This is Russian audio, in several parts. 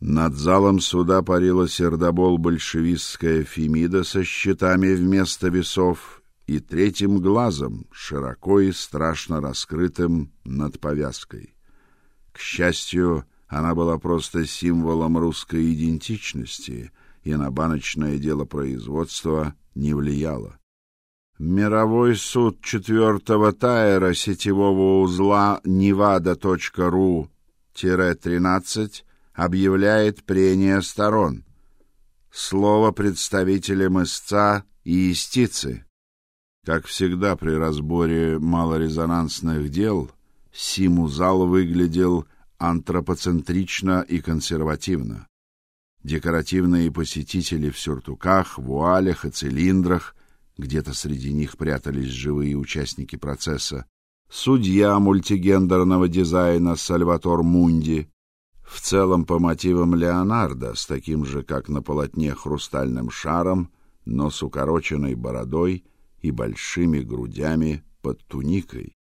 Над залом суда парила сердобол-большевистская Фемида со щитами вместо весов и третьим глазом, широко и страшно раскрытым над повязкой. К счастью, она была просто символом русской идентичности и на баночное дело производства не влияла. Мировой суд четвертого тайра сетевого узла nevada.ru-13 объявляет прения сторон. Слово представителям истца и истицы. Как всегда при разборе малорезонансных дел, Симу-зал выглядел антропоцентрично и консервативно. Декоративные посетители в сюртуках, вуалях и цилиндрах, где-то среди них прятались живые участники процесса, судья мультигендерного дизайна Сальватор Мунди, в целом по мотивам Леонардо, с таким же, как на полотне, хрустальным шаром, но с укороченной бородой и большими грудями под туникой.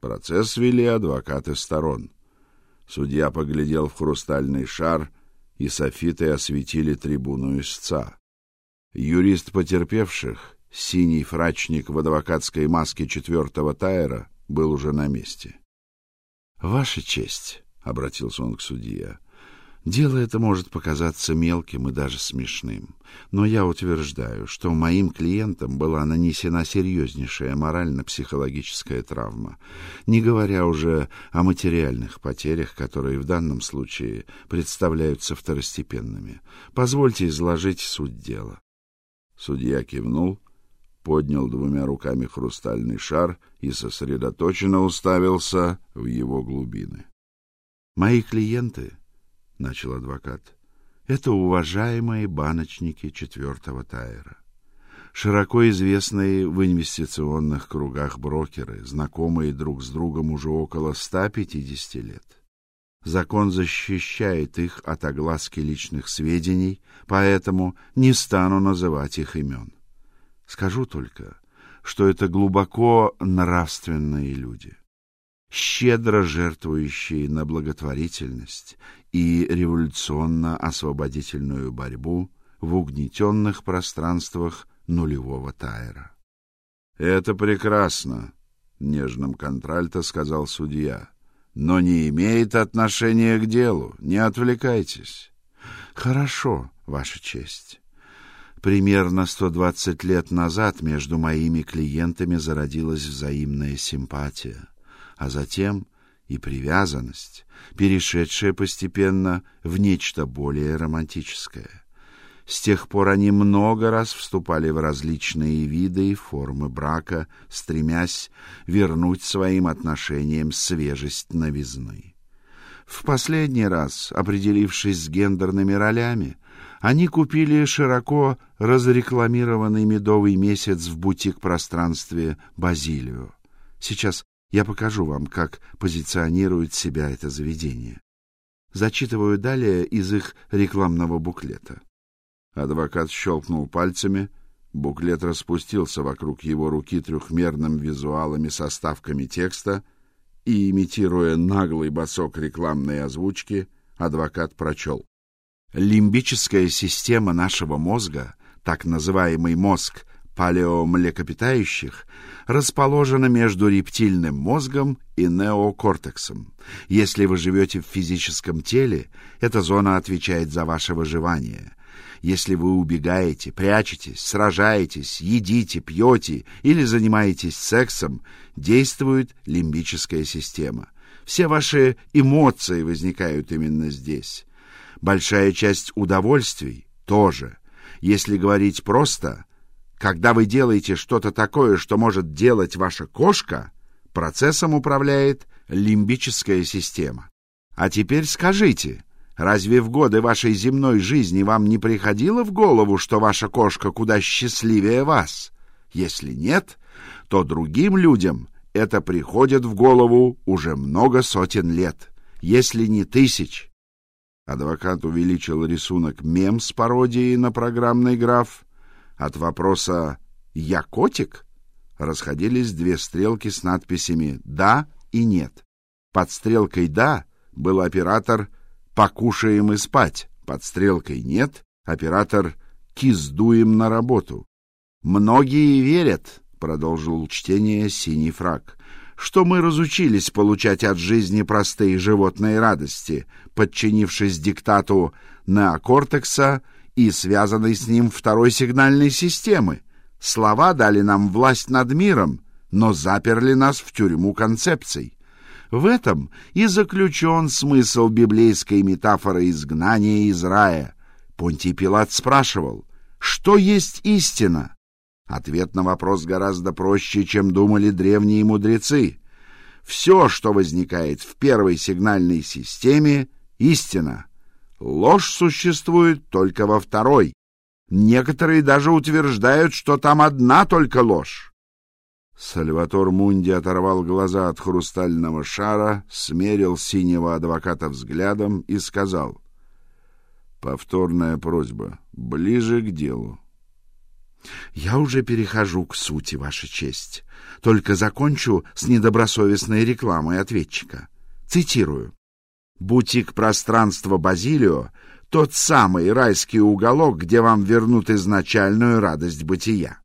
Процесс вели адвокаты сторон. Судья поглядел в хрустальный шар, и софиты осветили трибуну истца. Юрист потерпевших, синий фрачник в адвокатской маске четвертого тайра, был уже на месте. Ваша честь, обратился он к судье. Дело это может показаться мелким и даже смешным, но я утверждаю, что моим клиентам была нанесена серьезнейшая морально-психологическая травма, не говоря уже о материальных потерях, которые в данном случае представляются второстепенными. Позвольте изложить суть дела. Судья кивнул, поднял двумя руками хрустальный шар и сосредоточенно уставился в его глубины. Мои клиенты, начал адвокат. Это уважаемые баночники четвертого тайра. Широко известные в инвестиционных кругах брокеры, знакомые друг с другом уже около 150 лет. Закон защищает их от огласки личных сведений, поэтому не стану называть их имен. Скажу только, что это глубоко нравственные люди щедро жертвующие на благотворительность и революционно-освободительную борьбу в угнетенных пространствах нулевого Тайра. Это прекрасно, нежным контральто сказал судья. Но не имеет отношения к делу. Не отвлекайтесь. Хорошо, ваша честь. Примерно 120 лет назад между моими клиентами зародилась взаимная симпатия а затем и привязанность, перешедшая постепенно в нечто более романтическое. С тех пор они много раз вступали в различные виды и формы брака, стремясь вернуть своим отношениям свежесть новизны. В последний раз, определившись с гендерными ролями, они купили широко разрекламированный медовый месяц в бутик-пространстве Базилио. Сейчас я покажу вам, как позиционирует себя это заведение. Зачитываю далее из их рекламного буклета. Адвокат щелкнул пальцами, буклет распустился вокруг его руки трехмерным визуалами со ставками текста, и имитируя наглый босок рекламной озвучки, адвокат прочел: Лимбическая система нашего мозга, так называемый мозг палеомлекопитающих расположена между рептильным мозгом и неокортексом. Если вы живете в физическом теле, эта зона отвечает за ваше выживание. Если вы убегаете, прячетесь, сражаетесь, едите, пьете или занимаетесь сексом, действует лимбическая система. Все ваши эмоции возникают именно здесь. Большая часть удовольствий тоже. Если говорить просто, когда вы делаете что-то такое, что может делать ваша кошка, процессом управляет лимбическая система. А теперь скажите, разве в годы вашей земной жизни вам не приходило в голову, что ваша кошка куда счастливее вас? Если нет, то другим людям это приходит в голову уже много сотен лет, если не тысяч. Адвокат увеличил рисунок мем с пародией на программный граф от вопроса «Я котик?» расходились две стрелки с надписями «Да» и «Нет». Под стрелкой «Да» был оператор «Покушаем и спать», под стрелкой нет, оператор киздуем на работу. Многие верят, продолжил чтение синий фраг, что мы разучились получать от жизни простые животные радости, подчинившись диктату неокортекса и связанной с ним второй сигнальной системы. Слова дали нам власть над миром, но заперли нас в тюрьму концепций. В этом и заключен смысл библейской метафоры изгнания из рая. Понтий Пилат спрашивал, что есть истина? Ответ на вопрос гораздо проще, чем думали древние мудрецы. Все, что возникает в первой сигнальной системе, истина. Ложь существует только во второй. Некоторые даже утверждают, что там одна только ложь. Сальватор Мунди оторвал глаза от хрустального шара, смерил синего адвоката взглядом и сказал: "Повторная просьба, ближе к делу". Я уже перехожу к сути, ваша честь. Только закончу с недобросовестной рекламой ответчика. Цитирую: Бутик пространства Базилио тот самый райский уголок, где вам вернут изначальную радость бытия.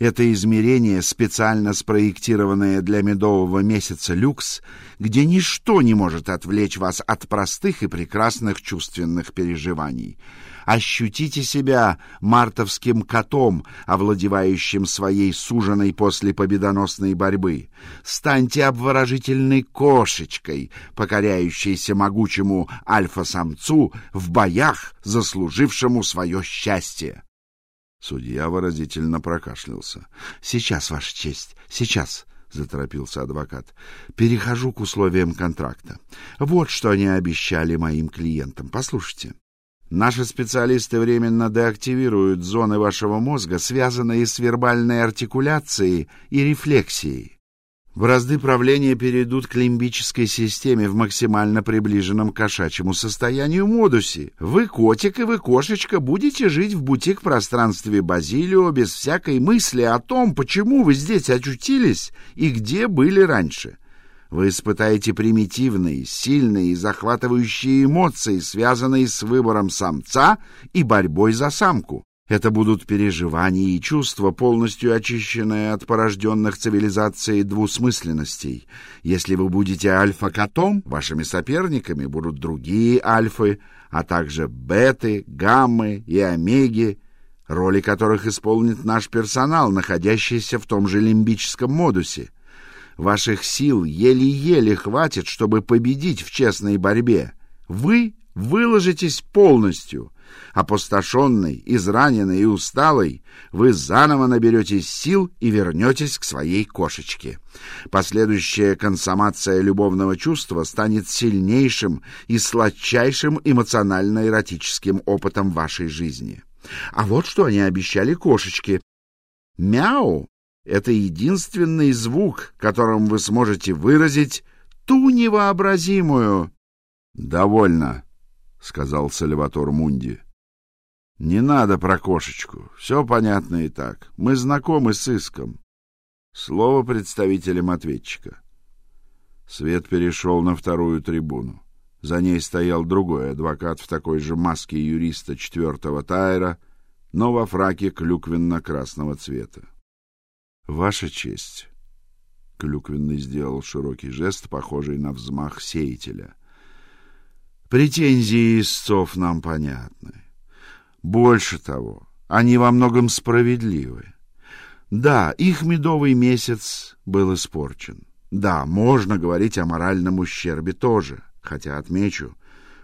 Это измерение, специально спроектированное для медового месяца люкс, где ничто не может отвлечь вас от простых и прекрасных чувственных переживаний. Ощутите себя мартовским котом, овладевающим своей суженой после победоносной борьбы. Станьте обворожительной кошечкой, покоряющейся могучему альфа-самцу в боях, заслужившему свое счастье. Судья выразительно прокашлялся. Сейчас, ваша честь, сейчас, заторопился адвокат. Перехожу к условиям контракта. Вот что они обещали моим клиентам. Послушайте. Наши специалисты временно деактивируют зоны вашего мозга, связанные с вербальной артикуляцией и рефлексией. Бразды правления перейдут к лимбической системе в максимально приближенном к кошачьему состоянию модусе. Вы, котик, и вы, кошечка, будете жить в бутик-пространстве Базилио без всякой мысли о том, почему вы здесь очутились и где были раньше. Вы испытаете примитивные, сильные и захватывающие эмоции, связанные с выбором самца и борьбой за самку. Это будут переживания и чувства, полностью очищенные от порожденных цивилизацией двусмысленностей. Если вы будете альфа-котом, вашими соперниками будут другие альфы, а также беты, гаммы и омеги, роли которых исполнит наш персонал, находящийся в том же лимбическом модусе. Ваших сил еле-еле хватит, чтобы победить в честной борьбе. Вы выложитесь полностью — Опустошенный, израненный и усталый, вы заново наберетесь сил и вернетесь к своей кошечке. Последующая консумация любовного чувства станет сильнейшим и сладчайшим эмоционально-эротическим опытом вашей жизни. А вот что они обещали кошечке. Мяу — это единственный звук, которым вы сможете выразить ту невообразимую... — Довольно, — сказал Сальватор Мунди. Не надо про кошечку. Все понятно и так. Мы знакомы с иском. Слово представителям ответчика. Свет перешел на вторую трибуну. За ней стоял другой адвокат в такой же маске юриста четвертого тайра, но во фраке клюквенно-красного цвета. Ваша честь. Клюквенный сделал широкий жест, похожий на взмах сеятеля. Претензии истцов нам понятны. Больше того, они во многом справедливы. Да, их медовый месяц был испорчен. Да, можно говорить о моральном ущербе тоже, хотя отмечу,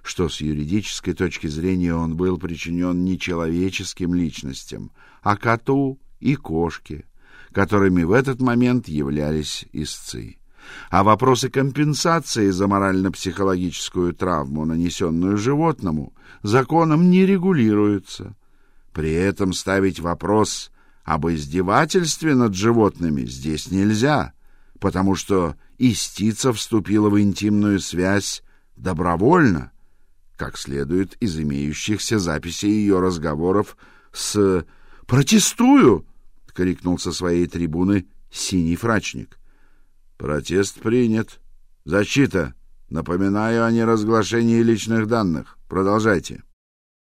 что с юридической точки зрения он был причинен не человеческим личностям, а коту и кошке, которыми в этот момент являлись истцы. А вопросы компенсации за морально-психологическую травму, нанесенную животному, законом не регулируются. При этом ставить вопрос об издевательстве над животными здесь нельзя, потому что истица вступила в интимную связь добровольно, как следует из имеющихся записей ее разговоров с «Протестую!» — крикнул со своей трибуны синий фрачник. Протест принят. Защита. Напоминаю о неразглашении личных данных. Продолжайте.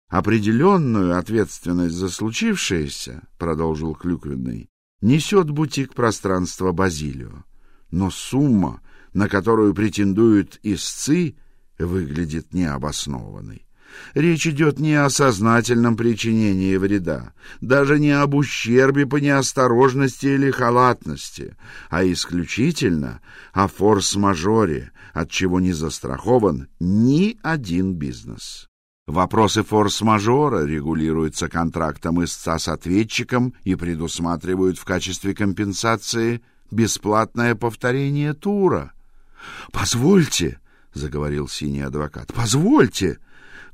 Определенную ответственность за случившееся, продолжил Клюквенный, несет бутик пространства Базилио. Но сумма, на которую претендуют истцы, выглядит необоснованной. Речь идет не о сознательном причинении вреда, даже не об ущербе по неосторожности или халатности, а исключительно о форс-мажоре, от чего не застрахован ни один бизнес. Вопросы форс-мажора регулируются контрактом истца с ответчиком и предусматривают в качестве компенсации бесплатное повторение тура. «Позвольте», — заговорил синий адвокат, — «позвольте,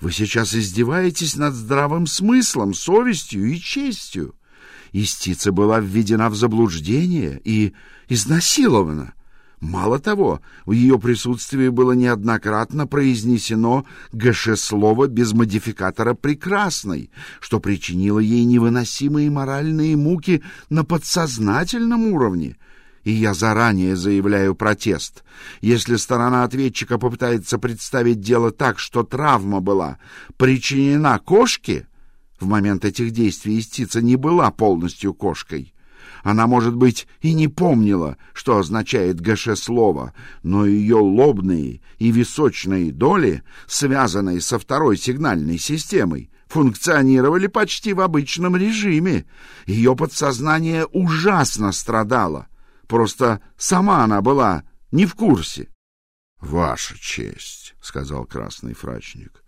вы сейчас издеваетесь над здравым смыслом, совестью и честью. Истица была введена в заблуждение и изнасилована. Мало того, в ее присутствии было неоднократно произнесено ГШ-слово без модификатора «прекрасной», что причинило ей невыносимые моральные муки на подсознательном уровне. И я заранее заявляю протест. Если сторона ответчика попытается представить дело так, что травма была причинена кошке, в момент этих действий истица не была полностью кошкой, она, может быть, и не помнила, что означает ГШ-слово, но ее лобные и височные доли, связанные со второй сигнальной системой, функционировали почти в обычном режиме. Ее подсознание ужасно страдало. Просто сама она была не в курсе. — Ваша честь, — сказал красный фрачник,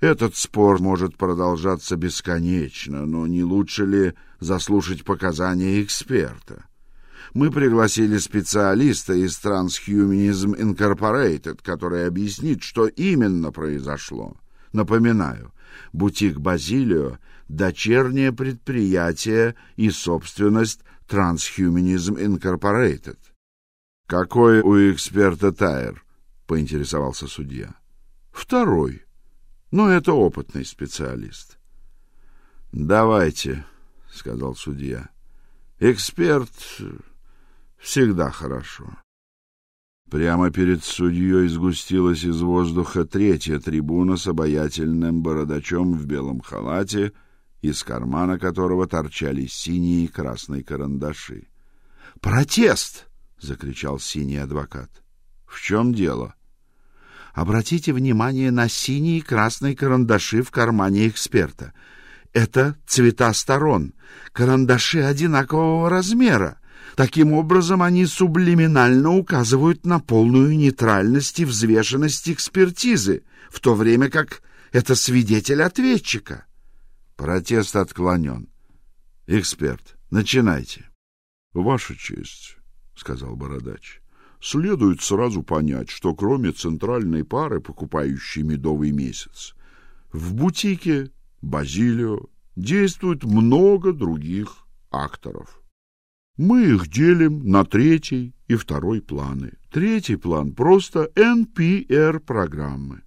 этот спор может продолжаться бесконечно, но не лучше ли заслушать показания эксперта? Мы пригласили специалиста из Transhumanism Incorporated, который объяснит, что именно произошло. Напоминаю, бутик Базилио — дочернее предприятие и собственность Transhumanism Incorporated. «Какой у эксперта Тайер?» — поинтересовался судья. «Второй», но это опытный специалист. Давайте, сказал судья. Эксперт всегда хорошо. Прямо перед судьей сгустилась из воздуха третья трибуна с обаятельным бородачом в белом халате, из кармана которого торчали синие и красные карандаши. «Протест!» — закричал синий адвокат. «В чем дело?» Обратите внимание на синие и красные карандаши в кармане эксперта. Это цвета сторон. Карандаши одинакового размера. Таким образом, они сублиминально указывают на полную нейтральность и взвешенность экспертизы, в то время как это свидетель ответчика. Протест отклонен. Эксперт, начинайте. — Ваша честь, — сказал Бородач следует сразу понять, что кроме центральной пары, покупающей медовый месяц, в бутике Базилио действует много других акторов. Мы их делим на третий и второй планы. Третий план просто NPR-программы.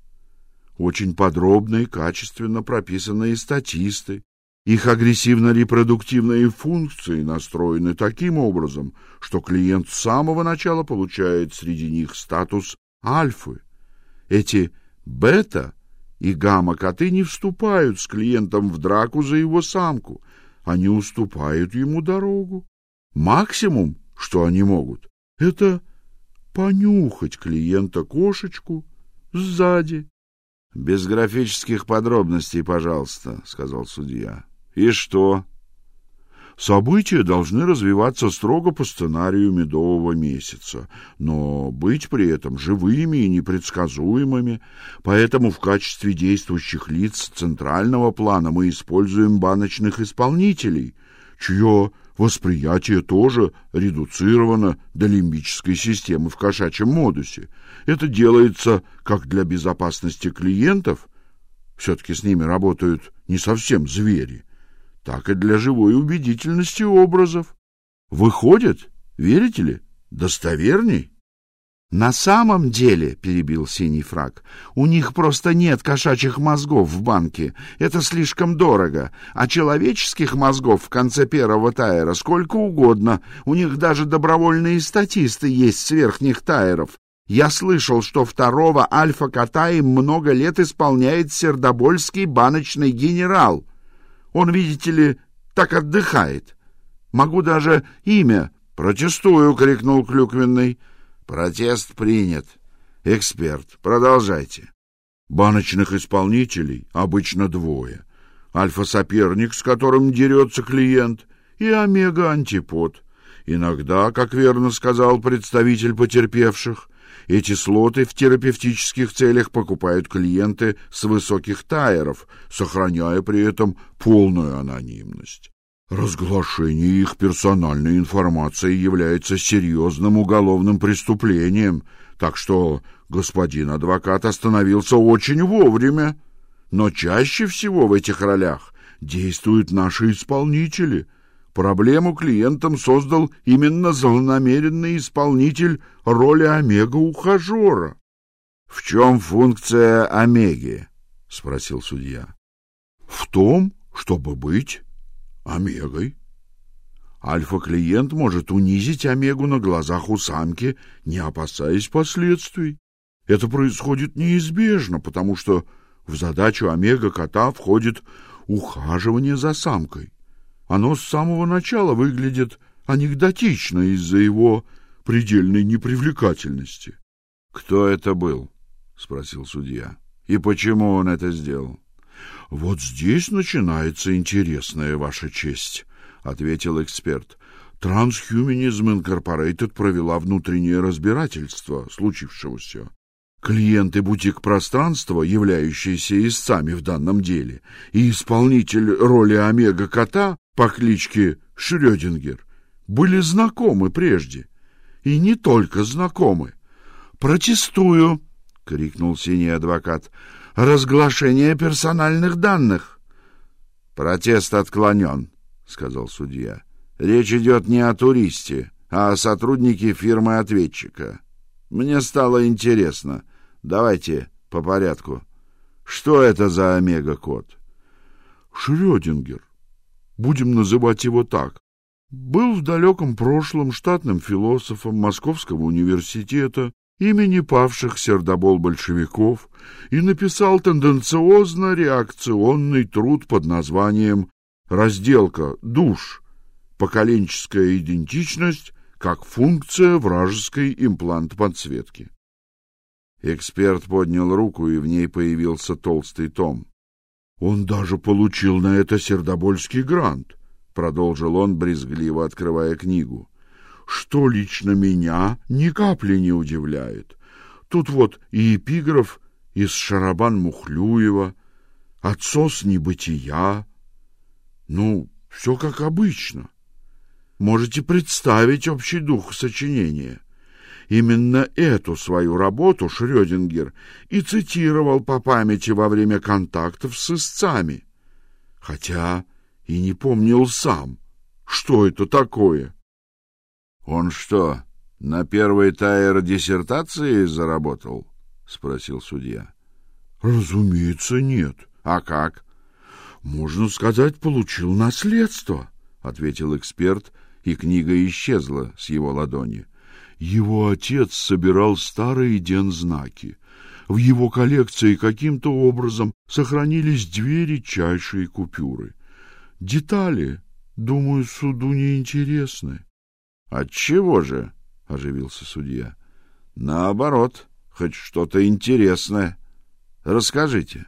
Очень подробно и качественно прописанные статисты, их агрессивно-репродуктивные функции настроены таким образом, что клиент с самого начала получает среди них статус альфы. Эти бета и гамма-коты не вступают с клиентом в драку за его самку, они уступают ему дорогу. Максимум, что они могут, это понюхать клиента кошечку сзади. Без графических подробностей, пожалуйста, сказал судья. И что? События должны развиваться строго по сценарию медового месяца, но быть при этом живыми и непредсказуемыми. Поэтому в качестве действующих лиц центрального плана мы используем баночных исполнителей, чье восприятие тоже редуцировано до лимбической системы в кошачьем модусе. Это делается как для безопасности клиентов, все-таки с ними работают не совсем звери, так и для живой убедительности образов. Выходит, верите ли, достоверней. На самом деле, перебил синий фраг, у них просто нет кошачьих мозгов в банке. Это слишком дорого, а человеческих мозгов в конце первого тайра сколько угодно. У них даже добровольные статисты есть с верхних тайров. Я слышал, что второго альфа-кота им много лет исполняет сердобольский баночный генерал. Он, видите ли, так отдыхает. Могу даже имя. Протестую, крикнул Клюквенный. Протест принят. Эксперт, продолжайте. Баночных исполнителей обычно двое. Альфа-соперник, с которым дерется клиент, и омега-антипод. Иногда, как верно сказал представитель потерпевших, эти слоты в терапевтических целях покупают клиенты с высоких тайеров, сохраняя при этом полную анонимность. Разглашение их персональной информации является серьезным уголовным преступлением, так что господин адвокат остановился очень вовремя. Но чаще всего в этих ролях действуют наши исполнители — Проблему клиентам создал именно злонамеренный исполнитель роли омега-ухажера. — В чем функция омеги? — спросил судья. — В том, чтобы быть омегой. Альфа-клиент может унизить омегу на глазах у самки, не опасаясь последствий. Это происходит неизбежно, потому что в задачу омега-кота входит ухаживание за самкой. Оно с самого начала выглядит анекдотично из-за его предельной непривлекательности. Кто это был? спросил судья. И почему он это сделал? Вот здесь начинается интересная ваша честь, ответил эксперт. Transhumanism Incorporated провела внутреннее разбирательство случившегося. Клиенты бутик-пространства, являющиеся истцами в данном деле, и исполнитель роли Омега-кота по кличке Шрёдингер были знакомы прежде. И не только знакомы. «Протестую!» — крикнул синий адвокат. «Разглашение персональных данных!» «Протест отклонен», — сказал судья. «Речь идет не о туристе, а о сотруднике фирмы-ответчика. Мне стало интересно. Давайте по порядку. Что это за омега-код?» «Шрёдингер», будем называть его так, был в далеком прошлом штатным философом Московского университета имени павших сердобол-большевиков и написал тенденциозно-реакционный труд под названием «Разделка душ. Поколенческая идентичность как функция вражеской имплант-подсветки». Эксперт поднял руку, и в ней появился толстый том. Он даже получил на это сердобольский грант, продолжил он брезгливо открывая книгу. Что лично меня ни капли не удивляет. Тут вот и эпиграф из Шарабан Мухлюева, отсос небытия. Ну, все как обычно. Можете представить общий дух сочинения. Именно эту свою работу Шрёдингер и цитировал по памяти во время контактов с истцами, хотя и не помнил сам, что это такое. Он что, на первой тайр диссертации заработал? спросил судья. Разумеется, нет. А как? Можно сказать, получил наследство, ответил эксперт, и книга исчезла с его ладони. Его отец собирал старые дензнаки. В его коллекции каким-то образом сохранились две редчайшие купюры. Детали, думаю, суду не интересны. Отчего же? оживился судья. Наоборот, хоть что-то интересное. Расскажите.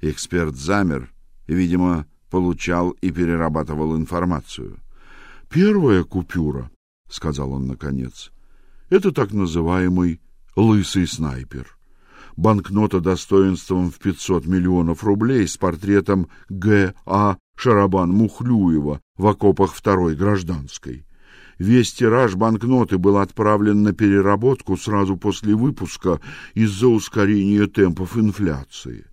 Эксперт замер и, видимо, получал и перерабатывал информацию. Первая купюра, сказал он наконец. Это так называемый лысый снайпер. Банкнота достоинством в 500 миллионов рублей с портретом Г.А. Шарабан Мухлюева в окопах Второй гражданской. Весь тираж банкноты был отправлен на переработку сразу после выпуска из-за ускорения темпов инфляции.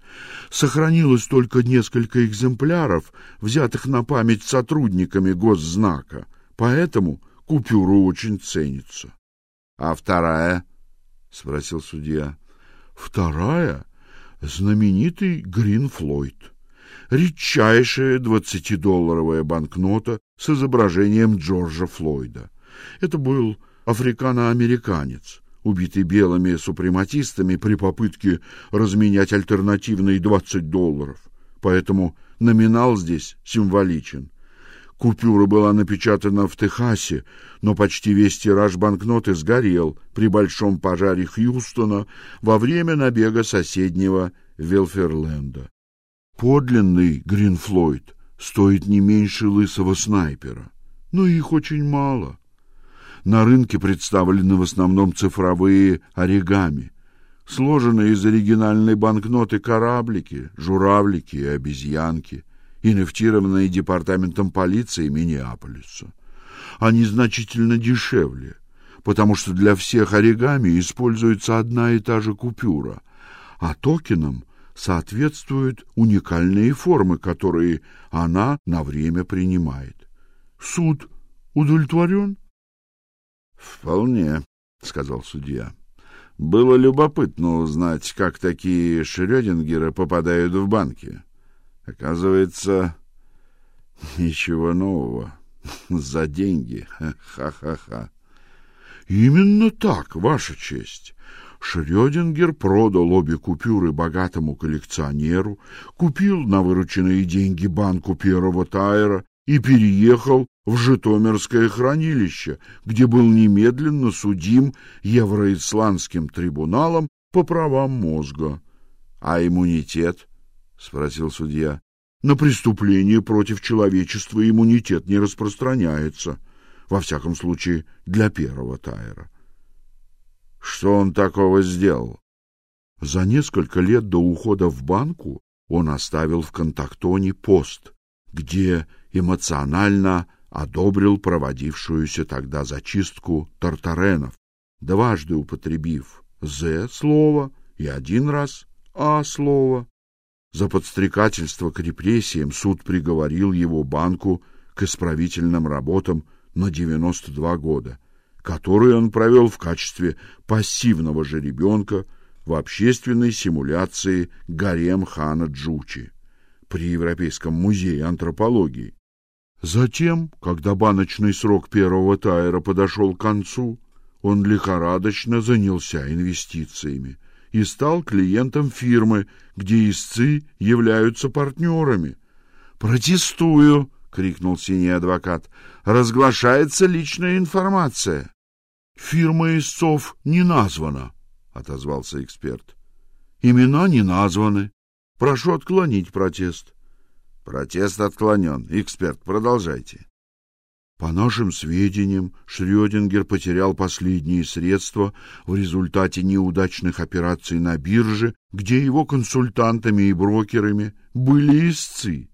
Сохранилось только несколько экземпляров, взятых на память сотрудниками госзнака, поэтому купюра очень ценится. А вторая? спросил судья. Вторая знаменитый Грин Флойд. Редчайшая двадцатидолларовая банкнота с изображением Джорджа Флойда. Это был африкано-американец, убитый белыми супрематистами при попытке разменять альтернативные 20 долларов. Поэтому номинал здесь символичен. Купюра была напечатана в Техасе, но почти весь тираж банкноты сгорел при большом пожаре Хьюстона во время набега соседнего Велферленда. Подлинный Гринфлойд стоит не меньше лысого снайпера, но их очень мало. На рынке представлены в основном цифровые оригами, сложенные из оригинальной банкноты кораблики, журавлики и обезьянки — инефтированные департаментом полиции Миннеаполиса. Они значительно дешевле, потому что для всех оригами используется одна и та же купюра, а токенам соответствуют уникальные формы, которые она на время принимает. Суд удовлетворен? — Вполне, — сказал судья. Было любопытно узнать, как такие Шрёдингеры попадают в банки. Оказывается, ничего нового. За деньги. Ха-ха-ха. Именно так, ваша честь. Шрёдингер продал обе купюры богатому коллекционеру, купил на вырученные деньги банку первого тайра и переехал в Житомирское хранилище, где был немедленно судим Евроисландским трибуналом по правам мозга. А иммунитет — спросил судья. — На преступление против человечества иммунитет не распространяется, во всяком случае для первого Тайра. — Что он такого сделал? За несколько лет до ухода в банку он оставил в Контактоне пост, где эмоционально одобрил проводившуюся тогда зачистку тартаренов, дважды употребив «з» слово и один раз «а» слово. За подстрекательство к репрессиям суд приговорил его банку к исправительным работам на 92 года, которые он провел в качестве пассивного жеребенка в общественной симуляции гарем хана Джучи при Европейском музее антропологии. Затем, когда баночный срок первого тайра подошел к концу, он лихорадочно занялся инвестициями и стал клиентом фирмы, где истцы являются партнерами. «Протестую!» — крикнул синий адвокат. «Разглашается личная информация». «Фирма истцов не названа», — отозвался эксперт. «Имена не названы. Прошу отклонить протест». «Протест отклонен. Эксперт, продолжайте». По нашим сведениям, Шрёдингер потерял последние средства в результате неудачных операций на бирже, где его консультантами и брокерами были истцы.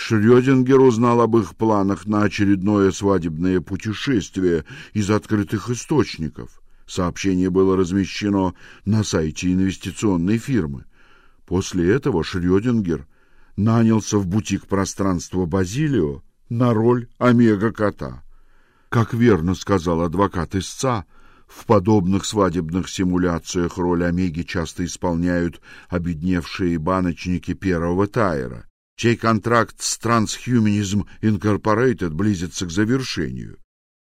Шрёдингер узнал об их планах на очередное свадебное путешествие из открытых источников. Сообщение было размещено на сайте инвестиционной фирмы. После этого Шрёдингер нанялся в бутик пространства Базилио на роль омега-кота. Как верно сказал адвокат истца, в подобных свадебных симуляциях роль омеги часто исполняют обедневшие баночники первого тайра, чей контракт с Transhumanism Incorporated близится к завершению.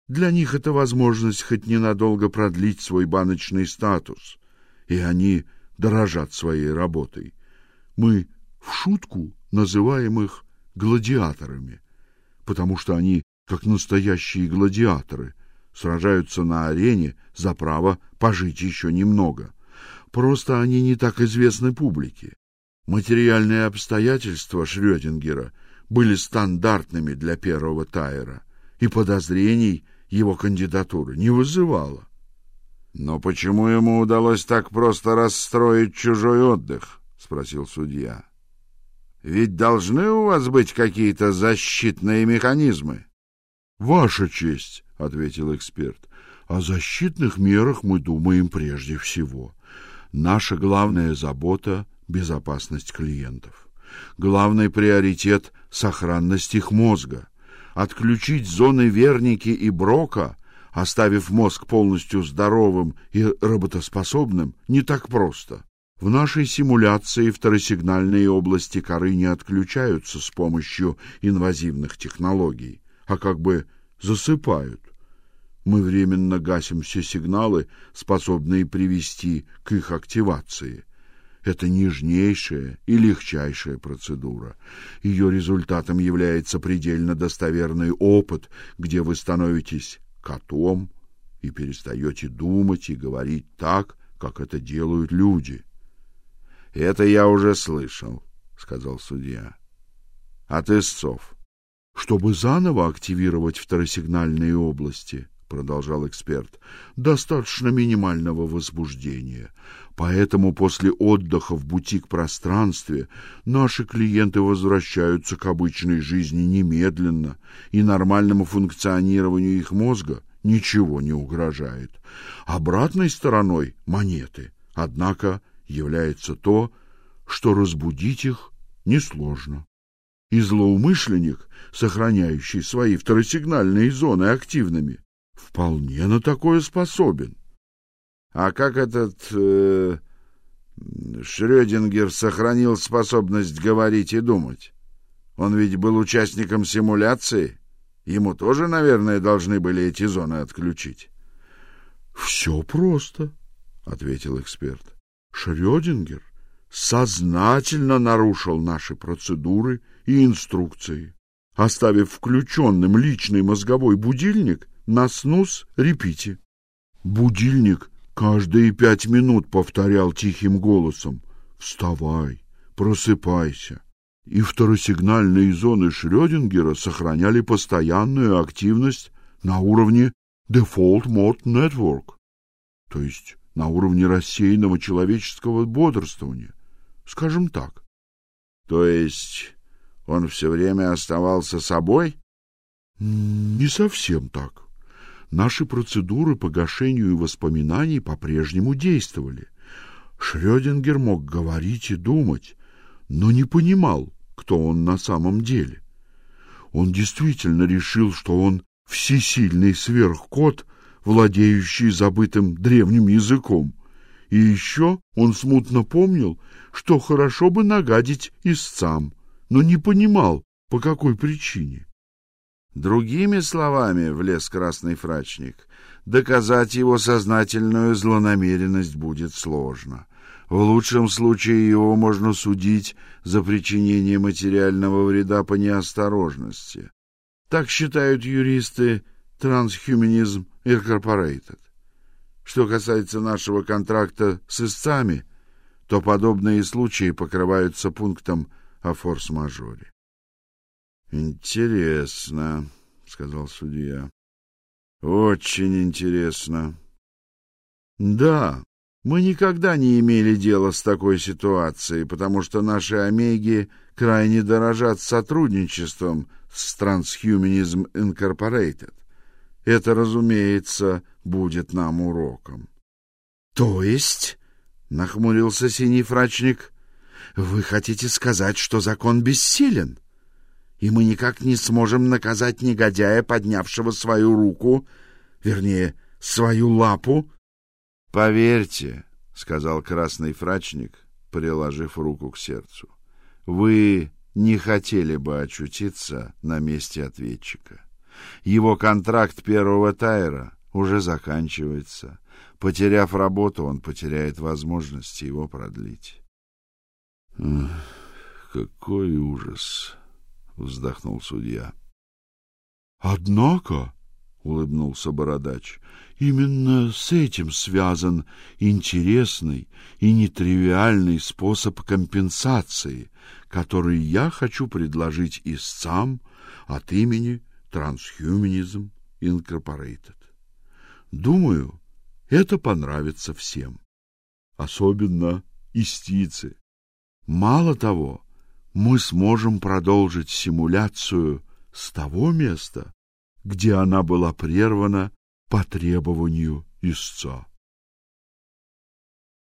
Для них это возможность хоть ненадолго продлить свой баночный статус, и они дорожат своей работой. Мы в шутку называем их гладиаторами — потому что они, как настоящие гладиаторы, сражаются на арене за право пожить еще немного. Просто они не так известны публике. Материальные обстоятельства Шрёдингера были стандартными для первого Тайера, и подозрений его кандидатура не вызывала. Но почему ему удалось так просто расстроить чужой отдых, спросил судья. Ведь должны у вас быть какие-то защитные механизмы. Ваша честь, ответил эксперт. О защитных мерах мы думаем прежде всего. Наша главная забота безопасность клиентов. Главный приоритет сохранность их мозга. Отключить зоны Верники и Брока, оставив мозг полностью здоровым и работоспособным, не так просто. В нашей симуляции второсигнальные области коры не отключаются с помощью инвазивных технологий, а как бы засыпают. мы временно гасим все сигналы, способные привести к их активации. Это нежнейшая и легчайшая процедура. Ее результатом является предельно достоверный опыт, где вы становитесь котом и перестаете думать и говорить так, как это делают люди. Это я уже слышал, сказал судья. От истцов. Чтобы заново активировать второсигнальные области, продолжал эксперт, достаточно минимального возбуждения. Поэтому после отдыха в бутик-пространстве наши клиенты возвращаются к обычной жизни немедленно, и нормальному функционированию их мозга ничего не угрожает. Обратной стороной монеты, однако, является то, что разбудить их несложно. И злоумышленник, сохраняющий свои второсигнальные зоны активными, вполне на такое способен. А как этот э, Шрёдингер сохранил способность говорить и думать? Он ведь был участником симуляции. Ему тоже, наверное, должны были эти зоны отключить. Все просто, ответил эксперт. Шрёдингер сознательно нарушил наши процедуры и инструкции, оставив включенным личный мозговой будильник на снус-репите. Будильник каждые пять минут повторял тихим голосом «Вставай, просыпайся» и второсигнальные зоны Шрёдингера сохраняли постоянную активность на уровне Default Mode Network, то есть на уровне рассеянного человеческого бодрствования, скажем так. То есть он все время оставался собой? Не совсем так. Наши процедуры по гашению воспоминаний по-прежнему действовали. Шрёдингер мог говорить и думать, но не понимал, кто он на самом деле. Он действительно решил, что он всесильный сверхкот, владеющий забытым древним языком. И еще он смутно помнил, что хорошо бы нагадить истцам, но не понимал, по какой причине. Другими словами, влез красный фрачник, доказать его сознательную злонамеренность будет сложно. В лучшем случае его можно судить за причинение материального вреда по неосторожности. Так считают юристы Transhumanism Incorporated. Что касается нашего контракта с истцами, то подобные случаи покрываются пунктом о форс-мажоре. Интересно, сказал судья. Очень интересно. Да, мы никогда не имели дела с такой ситуацией, потому что наши омеги крайне дорожат сотрудничеством с Transhumanism Incorporated. Это, разумеется, будет нам уроком. То есть, нахмурился синий фрачник, вы хотите сказать, что закон бессилен, и мы никак не сможем наказать негодяя, поднявшего свою руку, вернее, свою лапу Поверьте, сказал красный фрачник, приложив руку к сердцу. Вы не хотели бы очутиться на месте ответчика. Его контракт первого тайра уже заканчивается. Потеряв работу, он потеряет возможность его продлить. какой ужас, вздохнул судья. Однако, улыбнулся бородач. Именно с этим связан интересный и нетривиальный способ компенсации, который я хочу предложить истцам от имени Transhumanism Incorporated. Думаю, это понравится всем, особенно истицы. Мало того, мы сможем продолжить симуляцию с того места, где она была прервана по требованию истца.